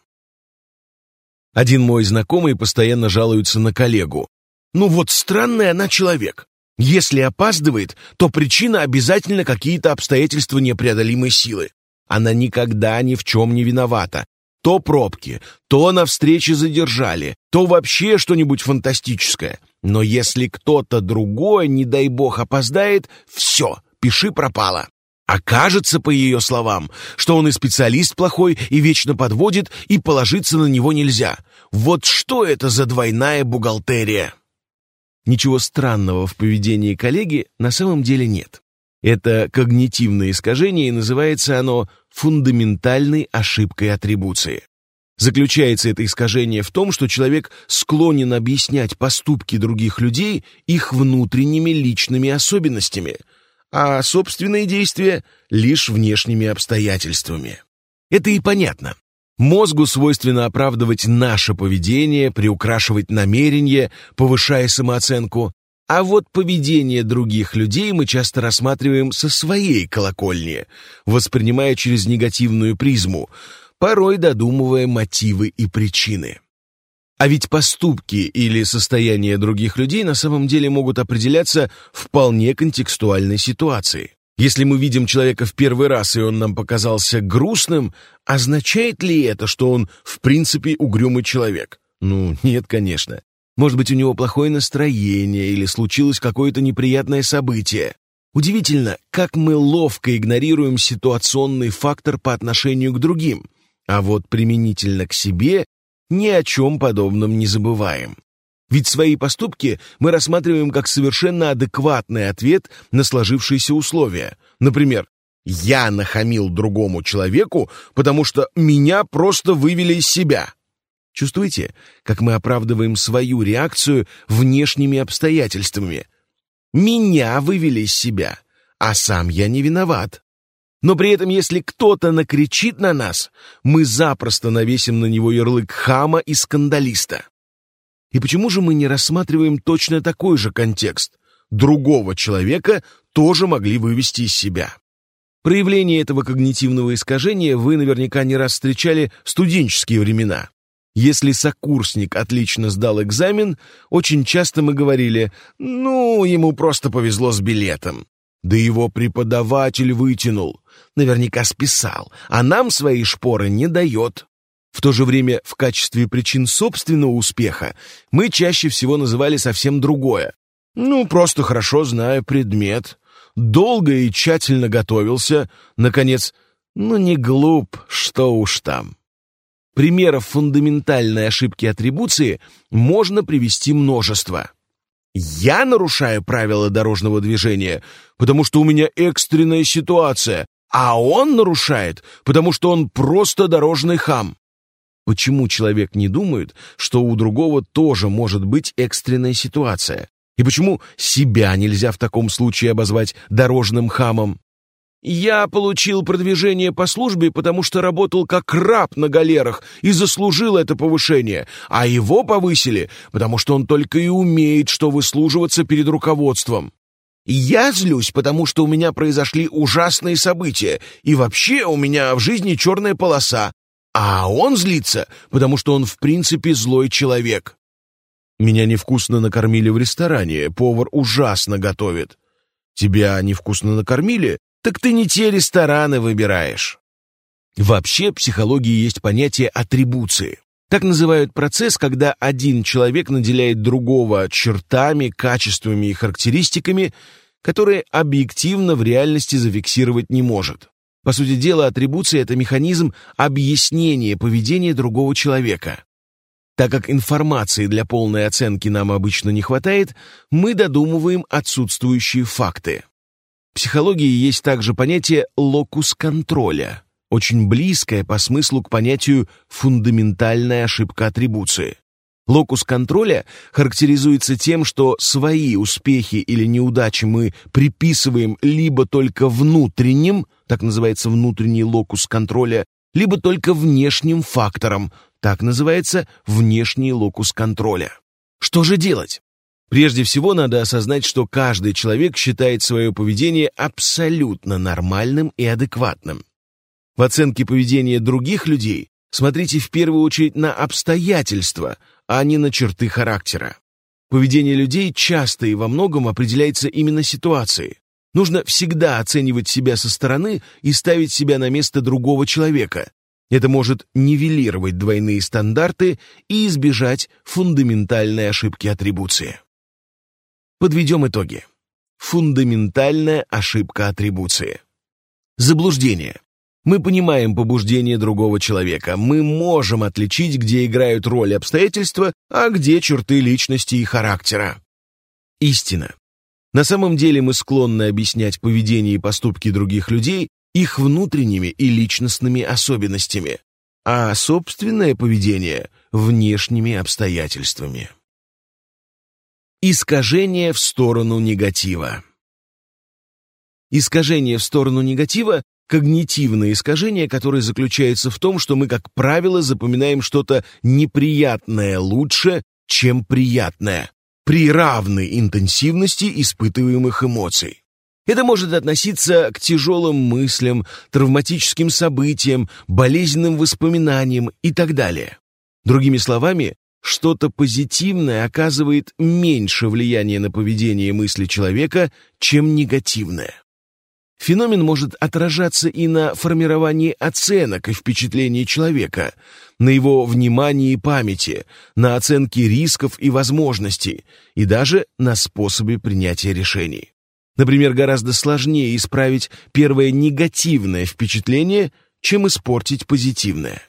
Один мой знакомый постоянно жалуется на коллегу. «Ну вот странный она человек. Если опаздывает, то причина обязательно какие-то обстоятельства непреодолимой силы. Она никогда ни в чем не виновата. То пробки, то на встрече задержали, то вообще что-нибудь фантастическое. Но если кто-то другой, не дай бог, опоздает, все, пиши пропало. Окажется, по ее словам, что он и специалист плохой, и вечно подводит, и положиться на него нельзя. Вот что это за двойная бухгалтерия? Ничего странного в поведении коллеги на самом деле нет. Это когнитивное искажение, и называется оно фундаментальной ошибкой атрибуции. Заключается это искажение в том, что человек склонен объяснять поступки других людей их внутренними личными особенностями, а собственные действия — лишь внешними обстоятельствами. Это и понятно. Мозгу свойственно оправдывать наше поведение, приукрашивать намерения, повышая самооценку, а вот поведение других людей мы часто рассматриваем со своей колокольни, воспринимая через негативную призму — порой додумывая мотивы и причины. А ведь поступки или состояние других людей на самом деле могут определяться вполне контекстуальной ситуацией. Если мы видим человека в первый раз, и он нам показался грустным, означает ли это, что он в принципе угрюмый человек? Ну, нет, конечно. Может быть, у него плохое настроение или случилось какое-то неприятное событие. Удивительно, как мы ловко игнорируем ситуационный фактор по отношению к другим – а вот применительно к себе ни о чем подобном не забываем. Ведь свои поступки мы рассматриваем как совершенно адекватный ответ на сложившиеся условия. Например, «Я нахамил другому человеку, потому что меня просто вывели из себя». Чувствуете, как мы оправдываем свою реакцию внешними обстоятельствами? «Меня вывели из себя, а сам я не виноват». Но при этом, если кто-то накричит на нас, мы запросто навесим на него ярлык хама и скандалиста. И почему же мы не рассматриваем точно такой же контекст? Другого человека тоже могли вывести из себя. Проявление этого когнитивного искажения вы наверняка не раз встречали в студенческие времена. Если сокурсник отлично сдал экзамен, очень часто мы говорили «ну, ему просто повезло с билетом». Да его преподаватель вытянул, наверняка списал, а нам свои шпоры не дает. В то же время в качестве причин собственного успеха мы чаще всего называли совсем другое. Ну, просто хорошо знаю предмет, долго и тщательно готовился, наконец, ну не глуп, что уж там. Примеров фундаментальной ошибки атрибуции можно привести множество. Я нарушаю правила дорожного движения, потому что у меня экстренная ситуация, а он нарушает, потому что он просто дорожный хам. Почему человек не думает, что у другого тоже может быть экстренная ситуация? И почему себя нельзя в таком случае обозвать дорожным хамом? Я получил продвижение по службе, потому что работал как раб на галерах и заслужил это повышение, а его повысили, потому что он только и умеет, что выслуживаться перед руководством. Я злюсь, потому что у меня произошли ужасные события, и вообще у меня в жизни черная полоса, а он злится, потому что он в принципе злой человек. Меня невкусно накормили в ресторане, повар ужасно готовит. Тебя невкусно накормили? Так ты не те рестораны выбираешь. Вообще, в психологии есть понятие атрибуции. Так называют процесс, когда один человек наделяет другого чертами, качествами и характеристиками, которые объективно в реальности зафиксировать не может. По сути дела, атрибуция — это механизм объяснения поведения другого человека. Так как информации для полной оценки нам обычно не хватает, мы додумываем отсутствующие факты. Психологии есть также понятие локус контроля, очень близкое по смыслу к понятию фундаментальная ошибка атрибуции. Локус контроля характеризуется тем, что свои успехи или неудачи мы приписываем либо только внутренним, так называется внутренний локус контроля, либо только внешним факторам, так называется внешний локус контроля. Что же делать? Прежде всего надо осознать, что каждый человек считает свое поведение абсолютно нормальным и адекватным. В оценке поведения других людей смотрите в первую очередь на обстоятельства, а не на черты характера. Поведение людей часто и во многом определяется именно ситуацией. Нужно всегда оценивать себя со стороны и ставить себя на место другого человека. Это может нивелировать двойные стандарты и избежать фундаментальной ошибки атрибуции. Подведем итоги. Фундаментальная ошибка атрибуции. Заблуждение. Мы понимаем побуждение другого человека. Мы можем отличить, где играют роль обстоятельства, а где черты личности и характера. Истина. На самом деле мы склонны объяснять поведение и поступки других людей их внутренними и личностными особенностями, а собственное поведение – внешними обстоятельствами. Искажение в сторону негатива. Искажение в сторону негатива когнитивное искажение, которое заключается в том, что мы, как правило, запоминаем что-то неприятное лучше, чем приятное, при равной интенсивности испытываемых эмоций. Это может относиться к тяжелым мыслям, травматическим событиям, болезненным воспоминаниям и так далее. Другими словами, что-то позитивное оказывает меньше влияния на поведение и мысли человека, чем негативное. Феномен может отражаться и на формировании оценок и впечатлений человека, на его внимании и памяти, на оценке рисков и возможностей, и даже на способе принятия решений. Например, гораздо сложнее исправить первое негативное впечатление, чем испортить позитивное.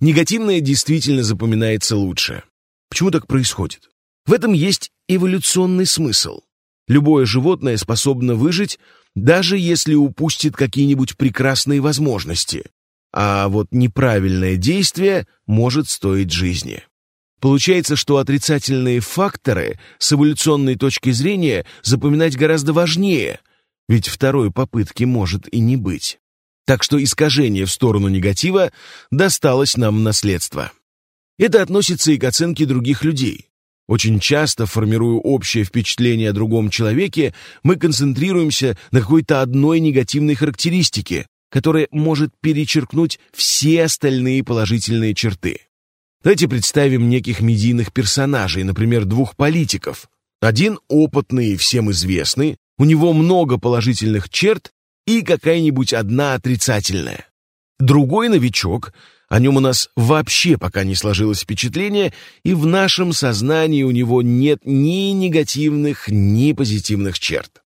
Негативное действительно запоминается лучше. Почему так происходит? В этом есть эволюционный смысл. Любое животное способно выжить, даже если упустит какие-нибудь прекрасные возможности. А вот неправильное действие может стоить жизни. Получается, что отрицательные факторы с эволюционной точки зрения запоминать гораздо важнее, ведь второй попытки может и не быть. Так что искажение в сторону негатива досталось нам в наследство. Это относится и к оценке других людей. Очень часто, формируя общее впечатление о другом человеке, мы концентрируемся на какой-то одной негативной характеристике, которая может перечеркнуть все остальные положительные черты. Давайте представим неких медийных персонажей, например, двух политиков. Один опытный и всем известный, у него много положительных черт и какая-нибудь одна отрицательная. Другой новичок, о нем у нас вообще пока не сложилось впечатление, и в нашем сознании у него нет ни негативных, ни позитивных черт.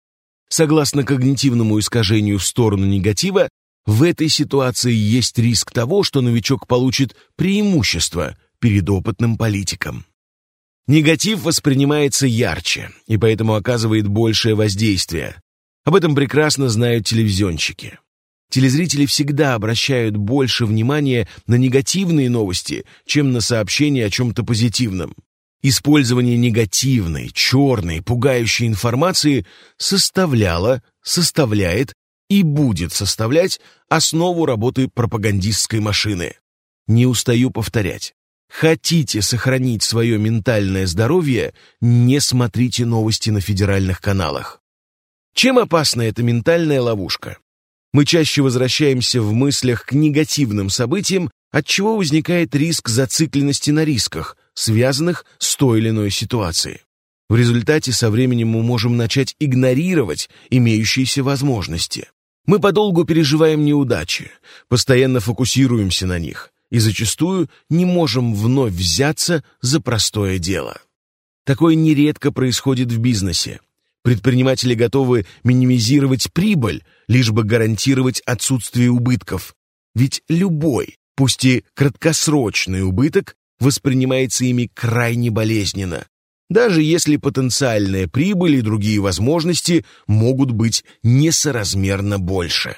Согласно когнитивному искажению в сторону негатива, в этой ситуации есть риск того, что новичок получит преимущество перед опытным политиком. Негатив воспринимается ярче и поэтому оказывает большее воздействие. Об этом прекрасно знают телевизионщики. Телезрители всегда обращают больше внимания на негативные новости, чем на сообщения о чем-то позитивном. Использование негативной, черной, пугающей информации составляло, составляет и будет составлять основу работы пропагандистской машины. Не устаю повторять. Хотите сохранить свое ментальное здоровье, не смотрите новости на федеральных каналах. Чем опасна эта ментальная ловушка? Мы чаще возвращаемся в мыслях к негативным событиям, от чего возникает риск зацикленности на рисках, связанных с той или иной ситуацией. В результате со временем мы можем начать игнорировать имеющиеся возможности. Мы подолгу переживаем неудачи, постоянно фокусируемся на них и зачастую не можем вновь взяться за простое дело. Такое нередко происходит в бизнесе. Предприниматели готовы минимизировать прибыль, лишь бы гарантировать отсутствие убытков. Ведь любой, пусть и краткосрочный убыток, воспринимается ими крайне болезненно, даже если потенциальная прибыль и другие возможности могут быть несоразмерно больше.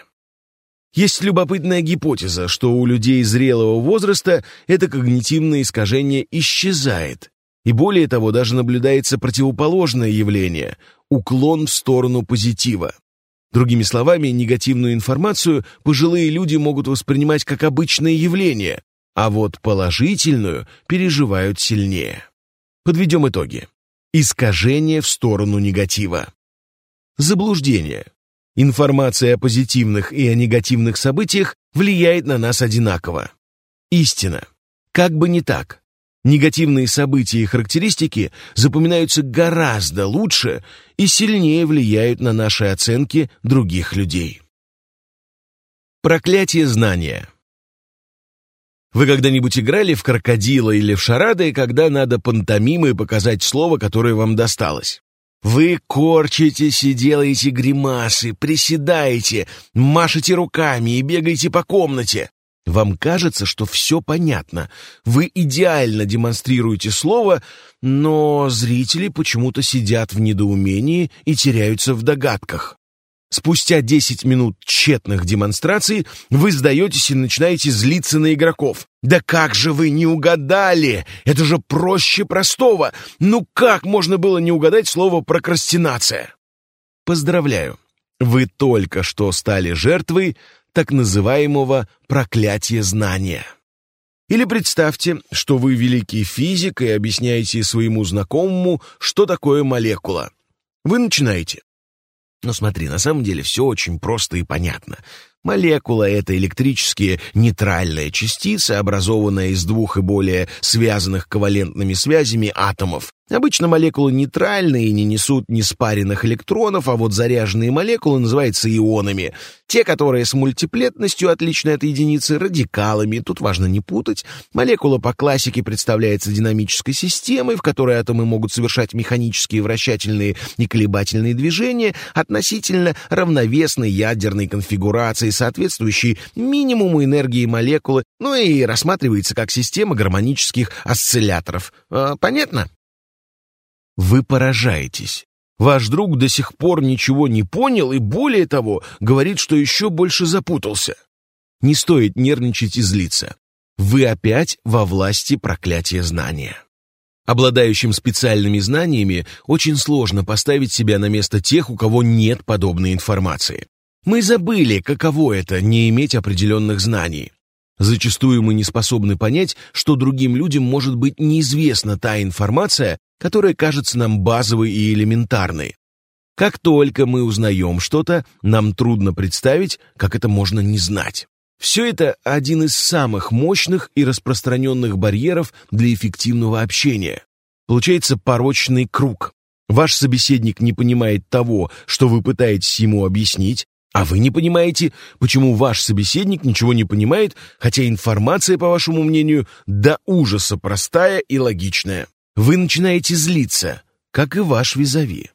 Есть любопытная гипотеза, что у людей зрелого возраста это когнитивное искажение исчезает, и более того, даже наблюдается противоположное явление – уклон в сторону позитива. Другими словами, негативную информацию пожилые люди могут воспринимать как обычное явление, а вот положительную переживают сильнее. Подведем итоги. Искажение в сторону негатива. Заблуждение. Информация о позитивных и о негативных событиях влияет на нас одинаково. Истина. Как бы не так. Негативные события и характеристики запоминаются гораздо лучше и сильнее влияют на наши оценки других людей. Проклятие знания. Вы когда-нибудь играли в крокодила или в шарады, когда надо пантомимой показать слово, которое вам досталось? Вы корчитесь и делаете гримасы, приседаете, машете руками и бегаете по комнате. Вам кажется, что все понятно. Вы идеально демонстрируете слово, но зрители почему-то сидят в недоумении и теряются в догадках. Спустя 10 минут тщетных демонстраций вы сдаетесь и начинаете злиться на игроков. «Да как же вы не угадали? Это же проще простого! Ну как можно было не угадать слово «прокрастинация»?» Поздравляю! Вы только что стали жертвой так называемого проклятия знания. Или представьте, что вы великий физик и объясняете своему знакомому, что такое молекула. Вы начинаете. Но смотри, на самом деле все очень просто и понятно. Молекула — это электрические нейтральные частицы, образованные из двух и более связанных ковалентными связями атомов. Обычно молекулы нейтральные и не несут неспаренных электронов, а вот заряженные молекулы называются ионами. Те, которые с мультиплетностью отличны от единицы, радикалами. Тут важно не путать. Молекула по классике представляется динамической системой, в которой атомы могут совершать механические вращательные и колебательные движения относительно равновесной ядерной конфигурации, соответствующей минимуму энергии молекулы, ну и рассматривается как система гармонических осцилляторов. А, понятно? Вы поражаетесь. Ваш друг до сих пор ничего не понял и, более того, говорит, что еще больше запутался. Не стоит нервничать и злиться. Вы опять во власти проклятия знания. Обладающим специальными знаниями очень сложно поставить себя на место тех, у кого нет подобной информации. Мы забыли, каково это не иметь определенных знаний. Зачастую мы не способны понять, что другим людям может быть неизвестна та информация, которая кажется нам базовой и элементарной. Как только мы узнаем что-то, нам трудно представить, как это можно не знать. Все это один из самых мощных и распространенных барьеров для эффективного общения. Получается порочный круг. Ваш собеседник не понимает того, что вы пытаетесь ему объяснить, а вы не понимаете, почему ваш собеседник ничего не понимает, хотя информация, по вашему мнению, до ужаса простая и логичная. Вы начинаете злиться, как и ваш визави.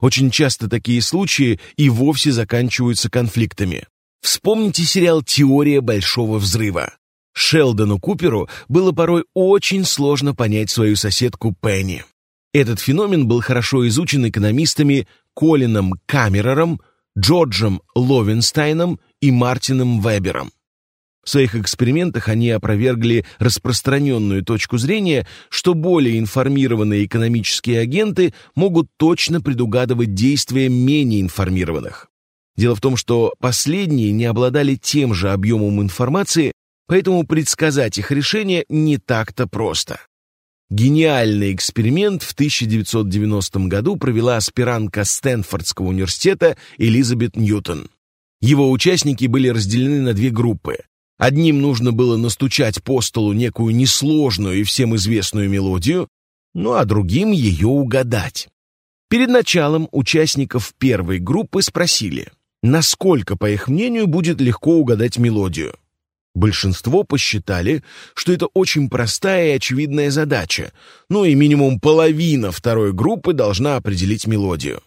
Очень часто такие случаи и вовсе заканчиваются конфликтами. Вспомните сериал «Теория большого взрыва». Шелдону Куперу было порой очень сложно понять свою соседку Пенни. Этот феномен был хорошо изучен экономистами Колином Камерером, Джорджем Ловенстайном и Мартином Вебером. В своих экспериментах они опровергли распространенную точку зрения, что более информированные экономические агенты могут точно предугадывать действия менее информированных. Дело в том, что последние не обладали тем же объемом информации, поэтому предсказать их решение не так-то просто. Гениальный эксперимент в 1990 году провела аспирантка Стэнфордского университета Элизабет Ньютон. Его участники были разделены на две группы. Одним нужно было настучать по столу некую несложную и всем известную мелодию, ну а другим ее угадать. Перед началом участников первой группы спросили, насколько, по их мнению, будет легко угадать мелодию. Большинство посчитали, что это очень простая и очевидная задача, ну и минимум половина второй группы должна определить мелодию.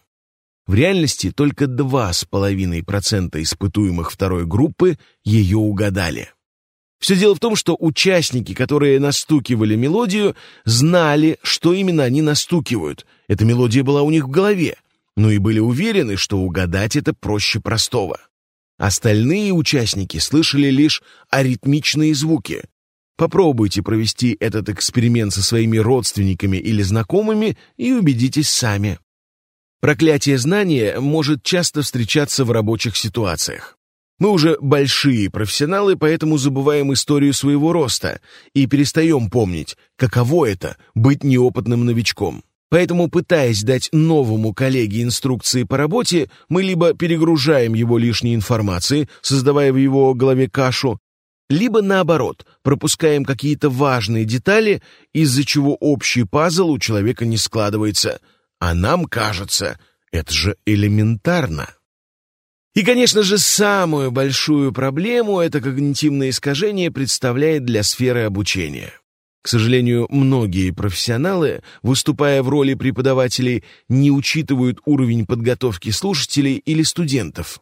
В реальности только 2,5% испытуемых второй группы ее угадали. Все дело в том, что участники, которые настукивали мелодию, знали, что именно они настукивают. Эта мелодия была у них в голове, но и были уверены, что угадать это проще простого. Остальные участники слышали лишь аритмичные звуки. Попробуйте провести этот эксперимент со своими родственниками или знакомыми и убедитесь сами. Проклятие знания может часто встречаться в рабочих ситуациях. Мы уже большие профессионалы, поэтому забываем историю своего роста и перестаем помнить, каково это — быть неопытным новичком. Поэтому, пытаясь дать новому коллеге инструкции по работе, мы либо перегружаем его лишней информацией, создавая в его голове кашу, либо наоборот, пропускаем какие-то важные детали, из-за чего общий пазл у человека не складывается — а нам кажется, это же элементарно. И, конечно же, самую большую проблему это когнитивное искажение представляет для сферы обучения. К сожалению, многие профессионалы, выступая в роли преподавателей, не учитывают уровень подготовки слушателей или студентов.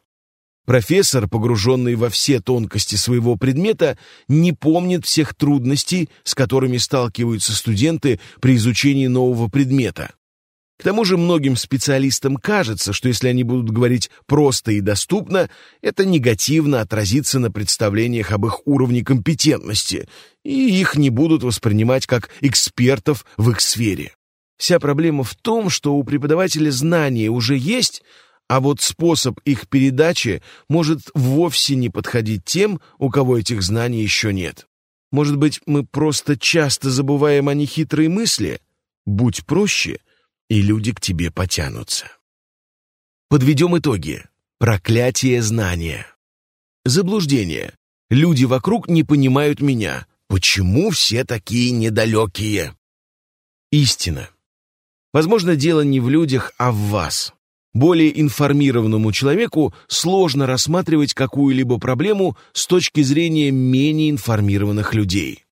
Профессор, погруженный во все тонкости своего предмета, не помнит всех трудностей, с которыми сталкиваются студенты при изучении нового предмета. К тому же многим специалистам кажется, что если они будут говорить просто и доступно, это негативно отразится на представлениях об их уровне компетентности, и их не будут воспринимать как экспертов в их сфере. Вся проблема в том, что у преподавателя знания уже есть, а вот способ их передачи может вовсе не подходить тем, у кого этих знаний еще нет. Может быть, мы просто часто забываем о нехитрой мысли? Будь проще — и люди к тебе потянутся. Подведем итоги. Проклятие знания. Заблуждение. Люди вокруг не понимают меня. Почему все такие недалекие? Истина. Возможно, дело не в людях, а в вас. Более информированному человеку сложно рассматривать какую-либо проблему с точки зрения менее информированных людей.